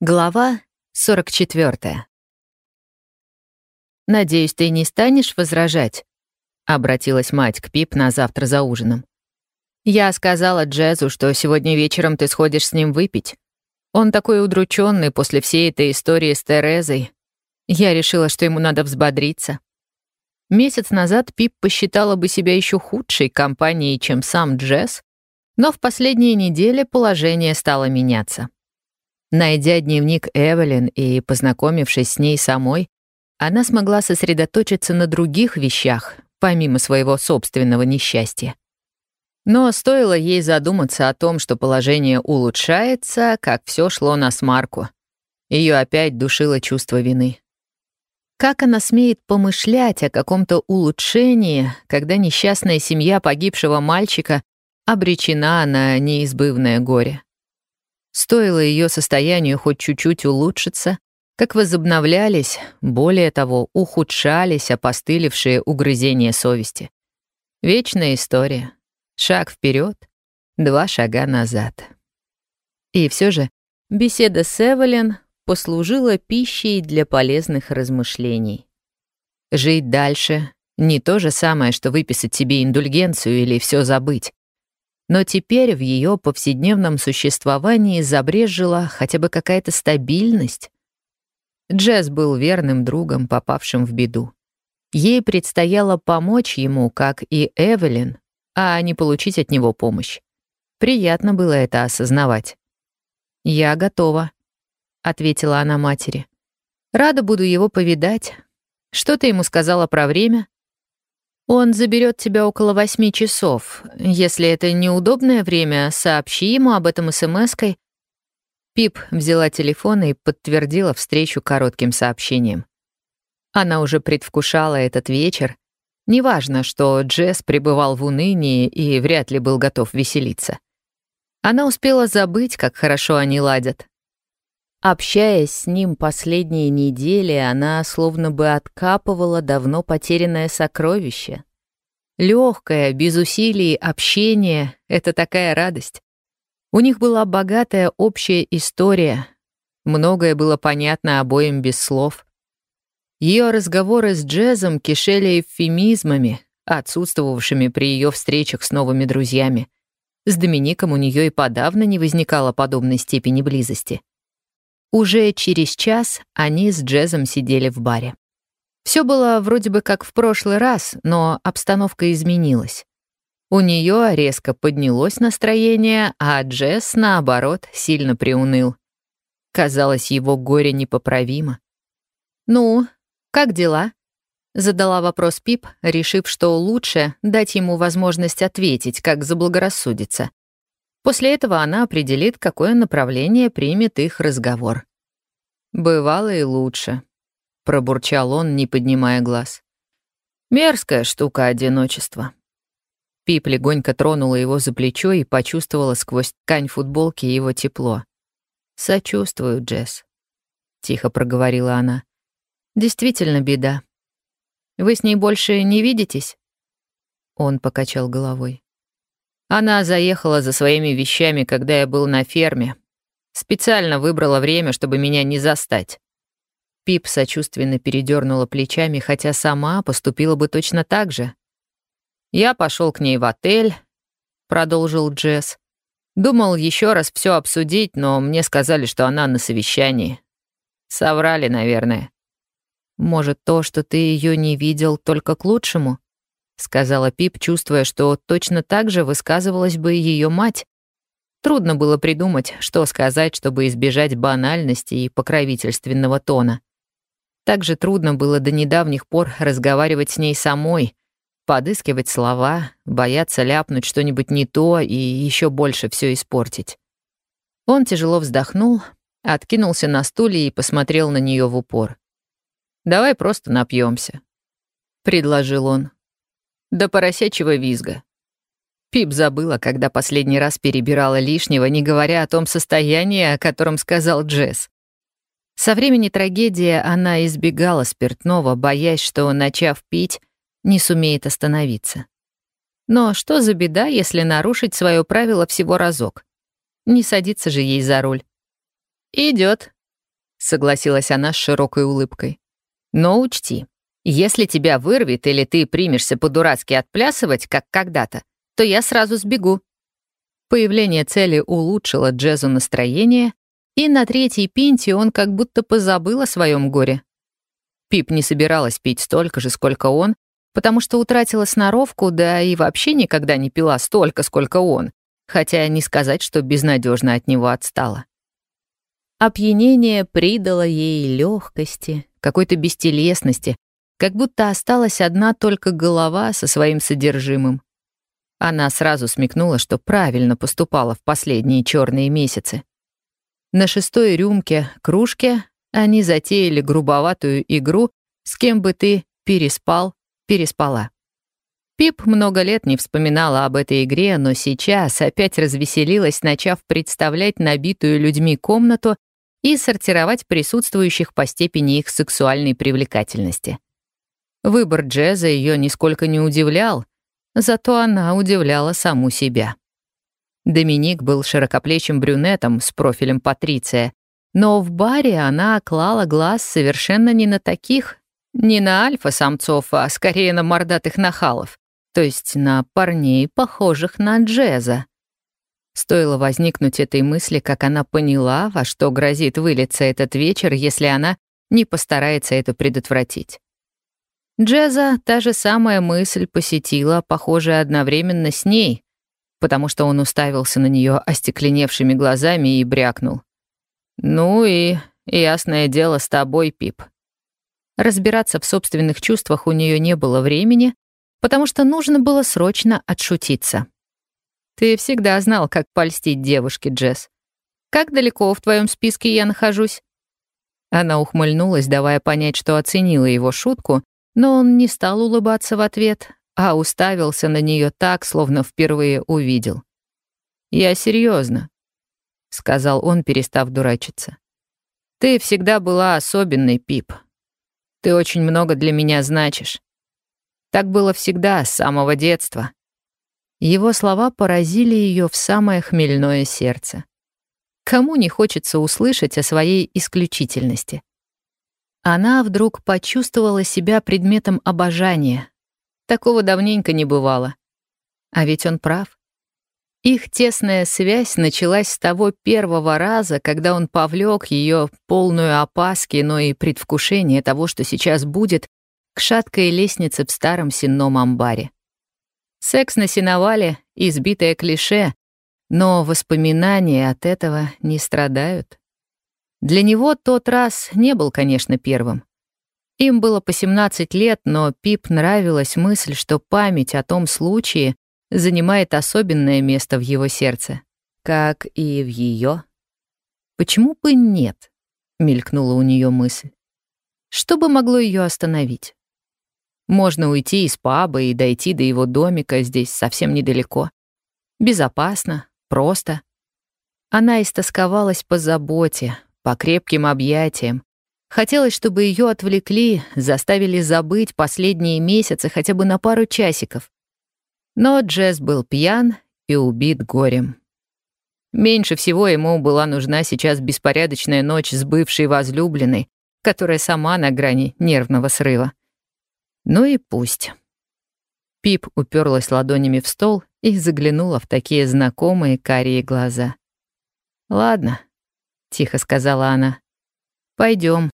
Глава 44. «Надеюсь, ты не станешь возражать?» — обратилась мать к Пип на завтра за ужином. «Я сказала Джезу, что сегодня вечером ты сходишь с ним выпить. Он такой удрученный после всей этой истории с Терезой. Я решила, что ему надо взбодриться». Месяц назад Пип посчитала бы себя еще худшей компанией, чем сам Джез, но в последние недели положение стало меняться. Найдя дневник Эвелин и познакомившись с ней самой, она смогла сосредоточиться на других вещах, помимо своего собственного несчастья. Но стоило ей задуматься о том, что положение улучшается, как все шло на смарку. Ее опять душило чувство вины. Как она смеет помышлять о каком-то улучшении, когда несчастная семья погибшего мальчика обречена на неизбывное горе? Стоило ее состоянию хоть чуть-чуть улучшиться, как возобновлялись, более того, ухудшались опостылевшие угрызения совести. Вечная история. Шаг вперед, два шага назад. И все же беседа с Эвелин послужила пищей для полезных размышлений. Жить дальше — не то же самое, что выписать себе индульгенцию или все забыть. Но теперь в ее повседневном существовании забрежила хотя бы какая-то стабильность. Джесс был верным другом, попавшим в беду. Ей предстояло помочь ему, как и Эвелин, а не получить от него помощь. Приятно было это осознавать. «Я готова», — ответила она матери. «Рада буду его повидать. Что ты ему сказала про время?» Он заберет тебя около восьми часов. Если это неудобное время, сообщи ему об этом смс-кой. Пип взяла телефон и подтвердила встречу коротким сообщением. Она уже предвкушала этот вечер. Неважно, что Джесс пребывал в унынии и вряд ли был готов веселиться. Она успела забыть, как хорошо они ладят. Общаясь с ним последние недели, она словно бы откапывала давно потерянное сокровище. Легкое, без усилий общение — это такая радость. У них была богатая общая история. Многое было понятно обоим без слов. Ее разговоры с Джезом кишели эвфемизмами, отсутствовавшими при ее встречах с новыми друзьями. С Домиником у нее и подавно не возникало подобной степени близости. Уже через час они с Джезом сидели в баре. Все было вроде бы как в прошлый раз, но обстановка изменилась. У нее резко поднялось настроение, а Джесс, наоборот, сильно приуныл. Казалось, его горе непоправимо. «Ну, как дела?» — задала вопрос Пип, решив, что лучше дать ему возможность ответить, как заблагорассудится. После этого она определит, какое направление примет их разговор. «Бывало и лучше», — пробурчал он, не поднимая глаз. «Мерзкая штука одиночества». Пип легонько тронула его за плечо и почувствовала сквозь ткань футболки его тепло. «Сочувствую, Джесс», — тихо проговорила она. «Действительно беда. Вы с ней больше не видитесь?» Он покачал головой. Она заехала за своими вещами, когда я был на ферме. Специально выбрала время, чтобы меня не застать. Пип сочувственно передернула плечами, хотя сама поступила бы точно так же. «Я пошел к ней в отель», — продолжил Джесс. «Думал еще раз все обсудить, но мне сказали, что она на совещании. Соврали, наверное». «Может, то, что ты ее не видел, только к лучшему?» — сказала Пип, чувствуя, что точно так же высказывалась бы ее мать. Трудно было придумать, что сказать, чтобы избежать банальности и покровительственного тона. Также трудно было до недавних пор разговаривать с ней самой, подыскивать слова, бояться ляпнуть что-нибудь не то и еще больше все испортить. Он тяжело вздохнул, откинулся на стуле и посмотрел на нее в упор. «Давай просто напьемся, предложил он до поросячьего визга. Пип забыла, когда последний раз перебирала лишнего, не говоря о том состоянии, о котором сказал Джесс. Со времени трагедии она избегала спиртного, боясь, что, начав пить, не сумеет остановиться. Но что за беда, если нарушить свое правило всего разок? Не садится же ей за руль. Идет, согласилась она с широкой улыбкой. «Но учти, если тебя вырвет или ты примешься по-дурацки отплясывать, как когда-то, то я сразу сбегу». Появление цели улучшило Джезу настроение, и на третьей пинте он как будто позабыл о своем горе. Пип не собиралась пить столько же, сколько он, потому что утратила сноровку, да и вообще никогда не пила столько, сколько он, хотя не сказать, что безнадежно от него отстала. Опьянение придало ей легкости, какой-то бестелесности, как будто осталась одна только голова со своим содержимым. Она сразу смекнула, что правильно поступала в последние черные месяцы. На шестой рюмке кружке они затеяли грубоватую игру «С кем бы ты переспал, переспала». Пип много лет не вспоминала об этой игре, но сейчас опять развеселилась, начав представлять набитую людьми комнату и сортировать присутствующих по степени их сексуальной привлекательности. Выбор джеза ее нисколько не удивлял, зато она удивляла саму себя. Доминик был широкоплечим брюнетом с профилем Патриция, но в баре она клала глаз совершенно не на таких, не на альфа-самцов, а скорее на мордатых нахалов, то есть на парней, похожих на Джеза. Стоило возникнуть этой мысли, как она поняла, во что грозит вылиться этот вечер, если она не постарается это предотвратить. Джеза та же самая мысль посетила, похоже, одновременно с ней, потому что он уставился на нее остекленевшими глазами и брякнул. «Ну и ясное дело с тобой, Пип». Разбираться в собственных чувствах у нее не было времени, потому что нужно было срочно отшутиться. «Ты всегда знал, как польстить девушке, Джесс. Как далеко в твоем списке я нахожусь?» Она ухмыльнулась, давая понять, что оценила его шутку, но он не стал улыбаться в ответ, а уставился на нее так, словно впервые увидел. «Я серьезно, сказал он, перестав дурачиться. «Ты всегда была особенной, Пип. Ты очень много для меня значишь. Так было всегда, с самого детства». Его слова поразили ее в самое хмельное сердце. Кому не хочется услышать о своей исключительности? Она вдруг почувствовала себя предметом обожания. Такого давненько не бывало. А ведь он прав. Их тесная связь началась с того первого раза, когда он повлек ее полную опаски, но и предвкушение того, что сейчас будет, к шаткой лестнице в старом сенном амбаре. Секс на сеновале — избитое клише, но воспоминания от этого не страдают. Для него тот раз не был, конечно, первым. Им было по 17 лет, но Пип нравилась мысль, что память о том случае занимает особенное место в его сердце, как и в ее. Почему бы нет? мелькнула у нее мысль. Что бы могло ее остановить? Можно уйти из паба и дойти до его домика здесь совсем недалеко. Безопасно, просто. Она истосковалась по заботе, по крепким объятиям. Хотелось, чтобы ее отвлекли, заставили забыть последние месяцы хотя бы на пару часиков. Но Джесс был пьян и убит горем. Меньше всего ему была нужна сейчас беспорядочная ночь с бывшей возлюбленной, которая сама на грани нервного срыва. Ну и пусть. Пип уперлась ладонями в стол и заглянула в такие знакомые карие глаза. «Ладно», — тихо сказала она, — «пойдем.